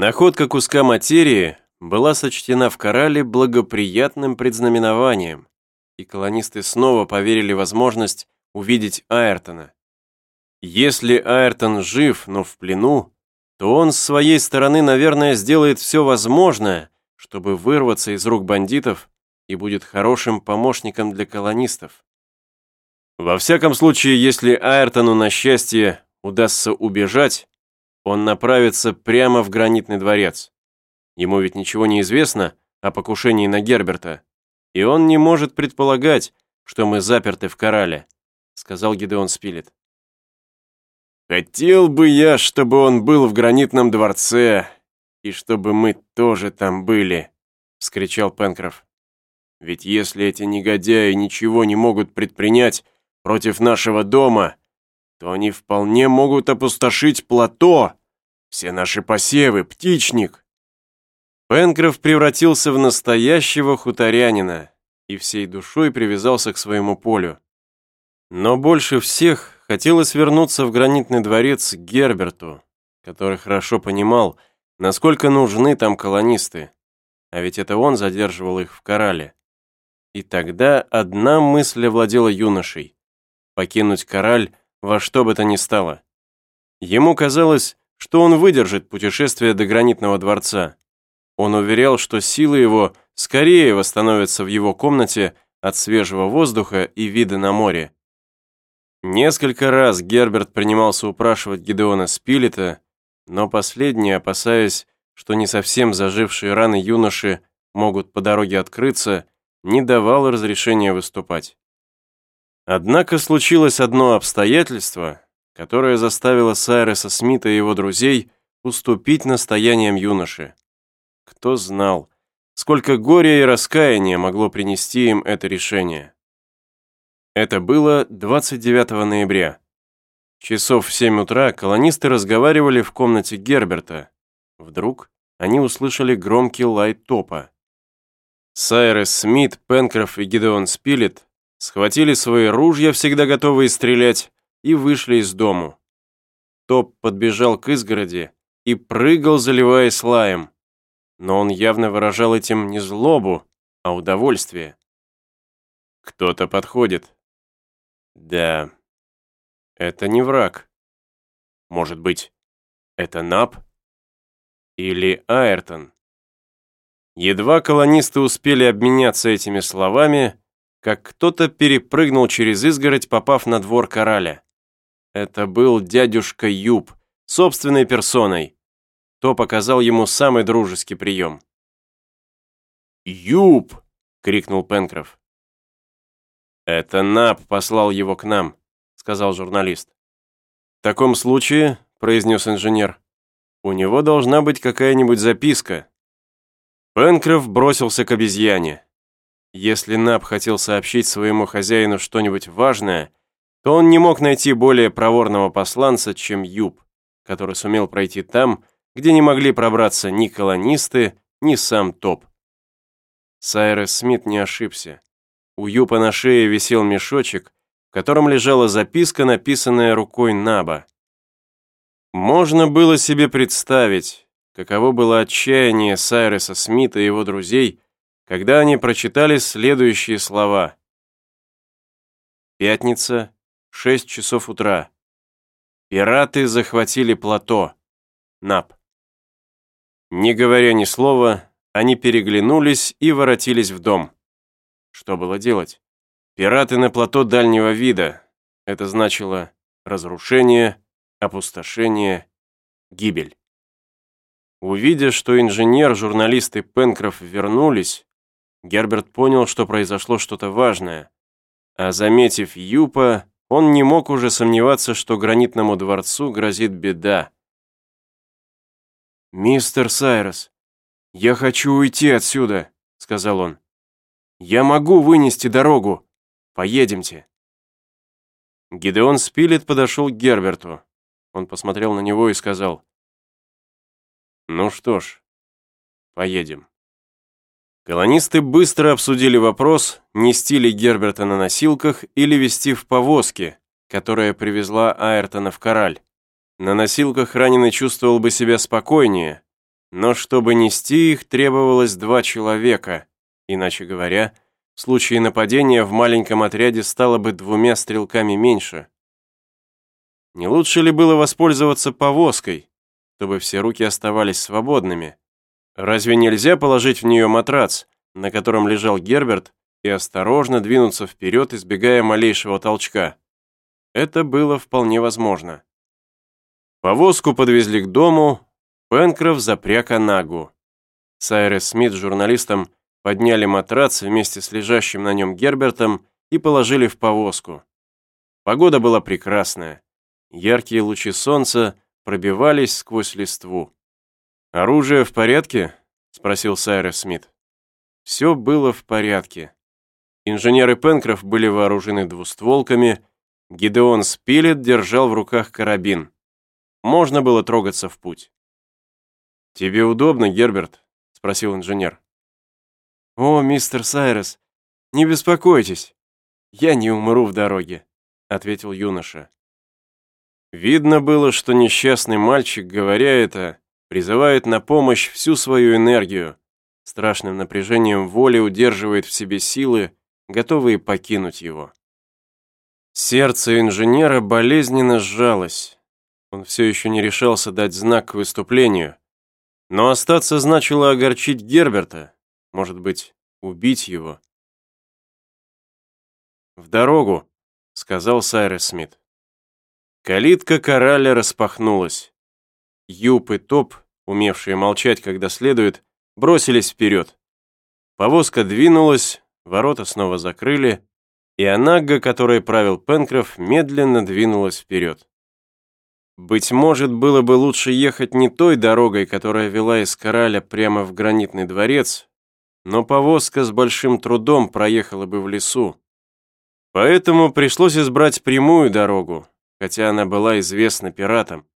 Находка куска материи была сочтена в Корале благоприятным предзнаменованием, и колонисты снова поверили возможность увидеть Айртона. Если Айртон жив, но в плену, то он с своей стороны, наверное, сделает все возможное, чтобы вырваться из рук бандитов и будет хорошим помощником для колонистов. Во всяком случае, если Айртону на счастье удастся убежать, он направится прямо в гранитный дворец. Ему ведь ничего не известно о покушении на Герберта, и он не может предполагать, что мы заперты в Корале», сказал Гидеон Спилет. «Хотел бы я, чтобы он был в гранитном дворце, и чтобы мы тоже там были», вскричал Пенкроф. «Ведь если эти негодяи ничего не могут предпринять против нашего дома, то они вполне могут опустошить плато, все наши посевы, птичник». Пенкроф превратился в настоящего хуторянина и всей душой привязался к своему полю. Но больше всех хотелось вернуться в гранитный дворец Герберту, который хорошо понимал, насколько нужны там колонисты, а ведь это он задерживал их в Корале. И тогда одна мысль овладела юношей — покинуть Кораль во что бы то ни стало. Ему казалось, что он выдержит путешествие до гранитного дворца. Он уверял, что силы его скорее восстановятся в его комнате от свежего воздуха и вида на море. Несколько раз Герберт принимался упрашивать Гидеона Спилета, но последний, опасаясь, что не совсем зажившие раны юноши могут по дороге открыться, не давал разрешения выступать. Однако случилось одно обстоятельство, которое заставило Сайреса Смита и его друзей уступить настояниям юноши. Кто знал, сколько горя и раскаяния могло принести им это решение. Это было 29 ноября. Часов в 7 утра колонисты разговаривали в комнате Герберта. Вдруг они услышали громкий лай топа. Сайрес Смит, Пенкроф и Гидеон Спилет схватили свои ружья, всегда готовые стрелять, и вышли из дому. Топ подбежал к изгороди и прыгал, заливаясь лаем. Но он явно выражал этим не злобу, а удовольствие. Кто-то подходит. Да, это не враг. Может быть, это Нап? Или Айртон? Едва колонисты успели обменяться этими словами, как кто-то перепрыгнул через изгородь, попав на двор кораля. Это был дядюшка Юб, собственной персоной. То показал ему самый дружеский прием. «Юб!» — крикнул Пенкроф. «Это Нап послал его к нам», — сказал журналист. «В таком случае», — произнес инженер, — «у него должна быть какая-нибудь записка». Пенкроф бросился к обезьяне. Если Нап хотел сообщить своему хозяину что-нибудь важное, то он не мог найти более проворного посланца, чем Юб, который сумел пройти там, где не могли пробраться ни колонисты, ни сам Топ. Сайрес Смит не ошибся. У Юпа на шее висел мешочек, в котором лежала записка, написанная рукой Наба. Можно было себе представить, каково было отчаяние Сайреса Смита и его друзей, когда они прочитали следующие слова. Пятница, 6 часов утра. Пираты захватили плато. Нап. Не говоря ни слова, они переглянулись и воротились в дом. Что было делать? Пираты на плато дальнего вида. Это значило разрушение, опустошение, гибель. Увидя, что инженер, журналист и Пенкроф вернулись, Герберт понял, что произошло что-то важное. А заметив Юпа, он не мог уже сомневаться, что гранитному дворцу грозит беда. «Мистер Сайрос, я хочу уйти отсюда», — сказал он. «Я могу вынести дорогу. Поедемте». Гидеон Спилет подошел к Герберту. Он посмотрел на него и сказал. «Ну что ж, поедем». Колонисты быстро обсудили вопрос, нести ли Герберта на носилках или везти в повозке, которая привезла Айртона в Кораль. На носилках раненый чувствовал бы себя спокойнее, но чтобы нести их, требовалось два человека, иначе говоря, в случае нападения в маленьком отряде стало бы двумя стрелками меньше. Не лучше ли было воспользоваться повозкой, чтобы все руки оставались свободными? Разве нельзя положить в нее матрац, на котором лежал Герберт, и осторожно двинуться вперед, избегая малейшего толчка? Это было вполне возможно. Повозку подвезли к дому, Пенкроф запряг Анагу. Сайрес Смит с журналистом подняли матрац вместе с лежащим на нем Гербертом и положили в повозку. Погода была прекрасная. Яркие лучи солнца пробивались сквозь листву. «Оружие в порядке?» — спросил Сайрес Смит. Все было в порядке. Инженеры Пенкроф были вооружены двустволками, Гидеон Спилет держал в руках карабин. Можно было трогаться в путь. «Тебе удобно, Герберт?» — спросил инженер. «О, мистер Сайрес, не беспокойтесь, я не умру в дороге», — ответил юноша. Видно было, что несчастный мальчик, говоря это, призывает на помощь всю свою энергию, страшным напряжением воли удерживает в себе силы, готовые покинуть его. Сердце инженера болезненно сжалось. Он все еще не решался дать знак к выступлению. Но остаться значило огорчить Герберта, может быть, убить его. «В дорогу», — сказал Сайрес Смит. Калитка кораля распахнулась. Юп и Топ, умевшие молчать, когда следует, бросились вперед. Повозка двинулась, ворота снова закрыли, и Анагга, которой правил Пенкроф, медленно двинулась вперед. Быть может, было бы лучше ехать не той дорогой, которая вела из Кораля прямо в гранитный дворец, но повозка с большим трудом проехала бы в лесу. Поэтому пришлось избрать прямую дорогу, хотя она была известна пиратам.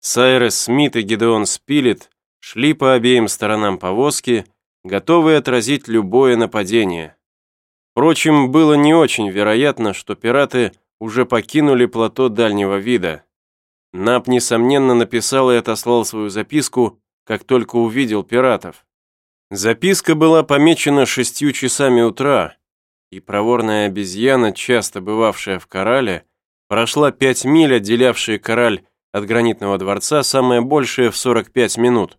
Сайрес Смит и Гидеон Спилет шли по обеим сторонам повозки, готовые отразить любое нападение. Впрочем, было не очень вероятно, что пираты уже покинули плато дальнего вида. Нап, несомненно, написал и отослал свою записку, как только увидел пиратов. Записка была помечена шестью часами утра, и проворная обезьяна, часто бывавшая в Корале, Прошла пять миль, отделявшие Кораль от гранитного дворца, самое большее в 45 минут.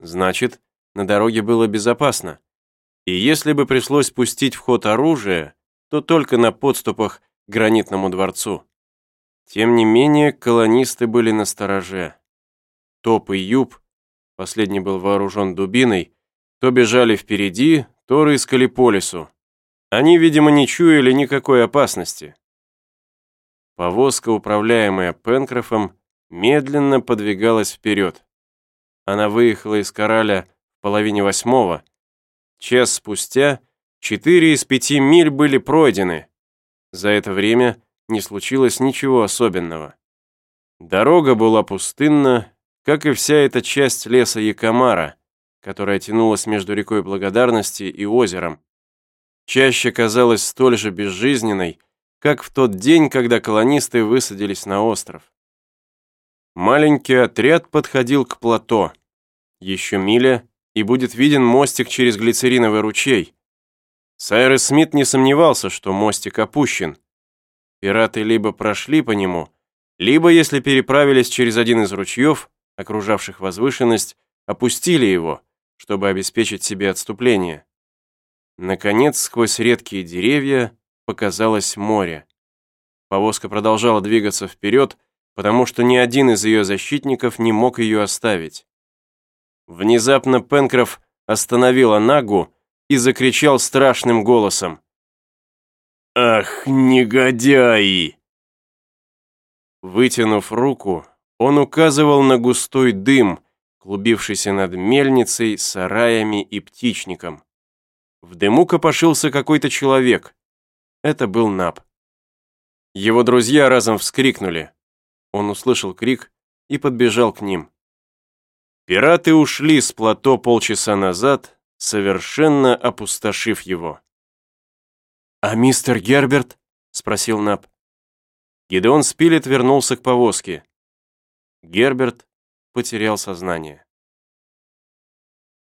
Значит, на дороге было безопасно. И если бы пришлось пустить в ход оружие, то только на подступах к гранитному дворцу. Тем не менее, колонисты были на стороже. Топ и Юб, последний был вооружен дубиной, то бежали впереди, то рыскали по лесу. Они, видимо, не чуяли никакой опасности. Повозка, управляемая Пенкрофом, медленно подвигалась вперед. Она выехала из Кораля в половине восьмого. Час спустя четыре из пяти миль были пройдены. За это время не случилось ничего особенного. Дорога была пустынна, как и вся эта часть леса Якомара, которая тянулась между рекой Благодарности и озером. Чаще казалась столь же безжизненной, как в тот день, когда колонисты высадились на остров. Маленький отряд подходил к плато. Еще миля, и будет виден мостик через глицериновый ручей. Сайрес Смит не сомневался, что мостик опущен. Пираты либо прошли по нему, либо, если переправились через один из ручьев, окружавших возвышенность, опустили его, чтобы обеспечить себе отступление. Наконец, сквозь редкие деревья показалось море. Повозка продолжала двигаться вперед, потому что ни один из ее защитников не мог ее оставить. Внезапно Пенкроф остановил Анагу и закричал страшным голосом. «Ах, негодяи!» Вытянув руку, он указывал на густой дым, клубившийся над мельницей, сараями и птичником. В дыму копошился какой-то человек. Это был Наб. Его друзья разом вскрикнули. Он услышал крик и подбежал к ним. Пираты ушли с плато полчаса назад, совершенно опустошив его. «А мистер Герберт?» — спросил Наб. Гидеон Спилет вернулся к повозке. Герберт потерял сознание.